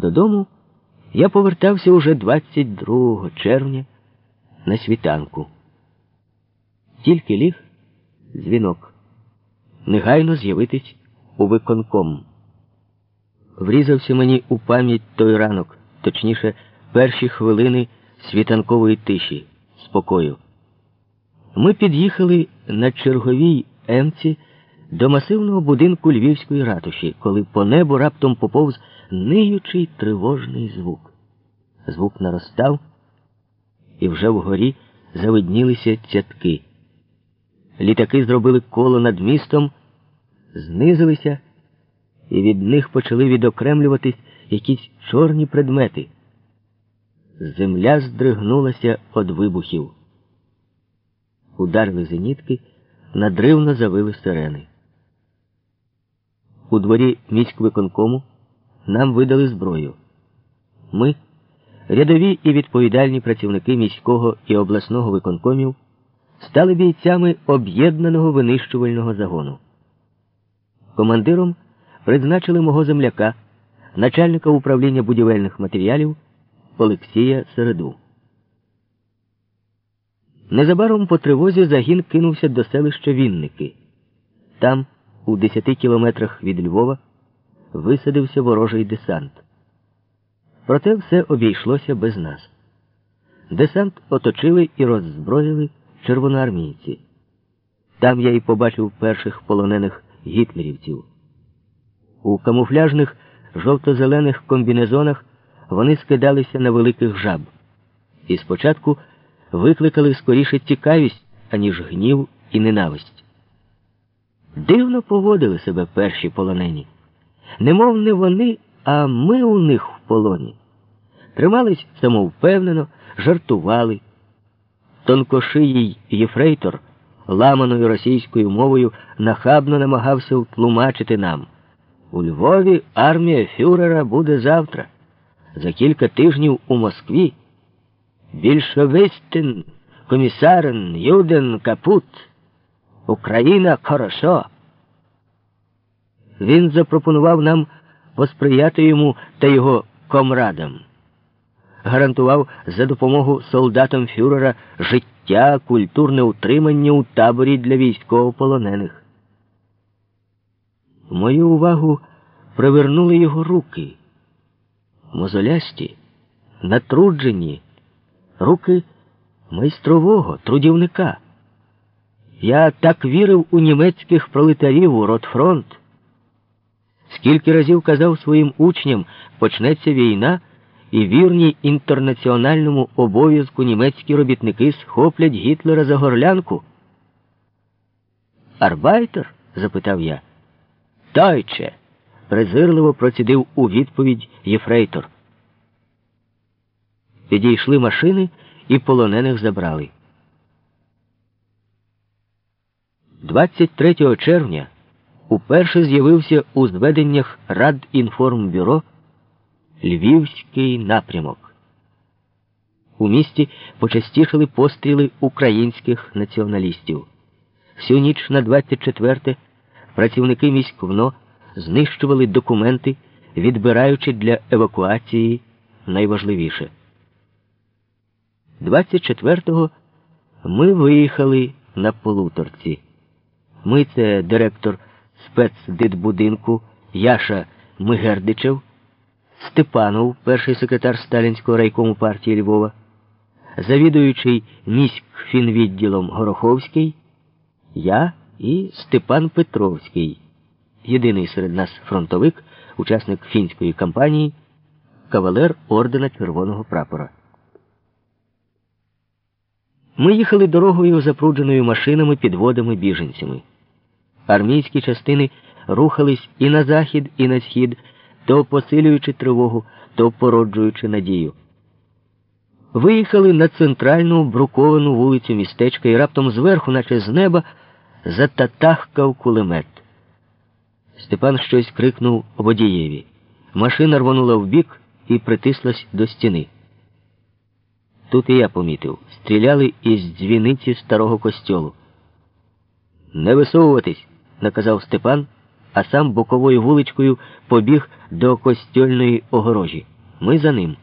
Додому я повертався уже 22 червня на світанку. Тільки ліг дзвінок. Негайно з'явитись у виконком. Врізався мені у пам'ять той ранок, точніше, перші хвилини світанкової тиші, спокою. Ми під'їхали на черговій емці до масивного будинку львівської ратуші, коли по небу раптом поповз ниючий тривожний звук. Звук наростав, і вже вгорі завиднілися цятки. Літаки зробили коло над містом, знизилися, і від них почали відокремлюватись якісь чорні предмети. Земля здригнулася від вибухів. Ударили зенітки, надривно завили сирени. У дворі міськвиконкому нам видали зброю. Ми, рядові і відповідальні працівники міського і обласного виконкомів, стали бійцями об'єднаного винищувального загону. Командиром призначили мого земляка, начальника управління будівельних матеріалів Олексія Середу. Незабаром по тривозі загін кинувся до селища Вінники. Там, у 10 кілометрах від Львова, висадився ворожий десант. Проте все обійшлося без нас. Десант оточили і роззброїли червоноармійці. Там я і побачив перших полонених гітлерівців. У камуфляжних жовто-зелених комбінезонах вони скидалися на великих жаб. І спочатку викликали скоріше цікавість, аніж гнів і ненависть. Дивно поводили себе перші полонені. Немов не вони, а ми у них в полоні. Тримались самовпевнено, жартували. Тонкошиїй єфрейтор ламаною російською мовою нахабно намагався втлумачити нам. У Львові армія фюрера буде завтра. За кілька тижнів у Москві. Більшовистин, комісарен, Юден, Капут. Україна хорошо. Він запропонував нам посприяти йому та його комрадам. Гарантував за допомогу солдатам фюрера життя, культурне утримання у таборі для військовополонених. Мою увагу привернули його руки. Мозолясті, натруджені, руки майстрового, трудівника. Я так вірив у німецьких пролетарів у Ротфронт. Скільки разів казав своїм учням, почнеться війна, і вірні інтернаціональному обов'язку німецькі робітники схоплять Гітлера за горлянку. Арбайтер? запитав я. Тайче, презирливо процідив у відповідь Єфрейтор. Підійшли машини і полонених забрали. 23 червня уперше з'явився у зведеннях Радінформбюро Львівський напрямок. У місті почастішали постріли українських націоналістів. Всю ніч на 24 працівники міськвно знищували документи, відбираючи для евакуації найважливіше. 24-го ми виїхали на полуторці. Ми це директор спецдитбудинку Яша Мигердичев, Степанов, перший секретар Сталінського райкому партії Львова, завідуючий міськфінвідділом Гороховський, я і Степан Петровський, єдиний серед нас фронтовик, учасник фінської кампанії, кавалер ордена Червоного прапора. Ми їхали дорогою, запрудженою машинами, підводами, біженцями. Армійські частини рухались і на захід, і на схід, то посилюючи тривогу, то породжуючи надію. Виїхали на центральну бруковану вулицю містечка і раптом зверху, наче з неба, зататахкав кулемет. Степан щось крикнув водієві. Машина рвонула вбік і притислась до стіни. Тут і я помітив. Стріляли із дзвіниці старого костьолу. Не висовуватись, наказав Степан, а сам боковою вуличкою побіг до костьольної огорожі. Ми за ним.